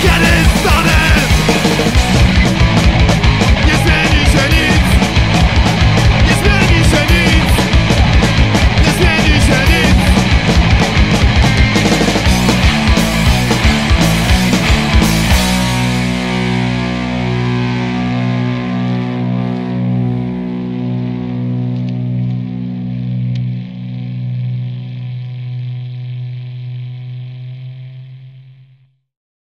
forget it.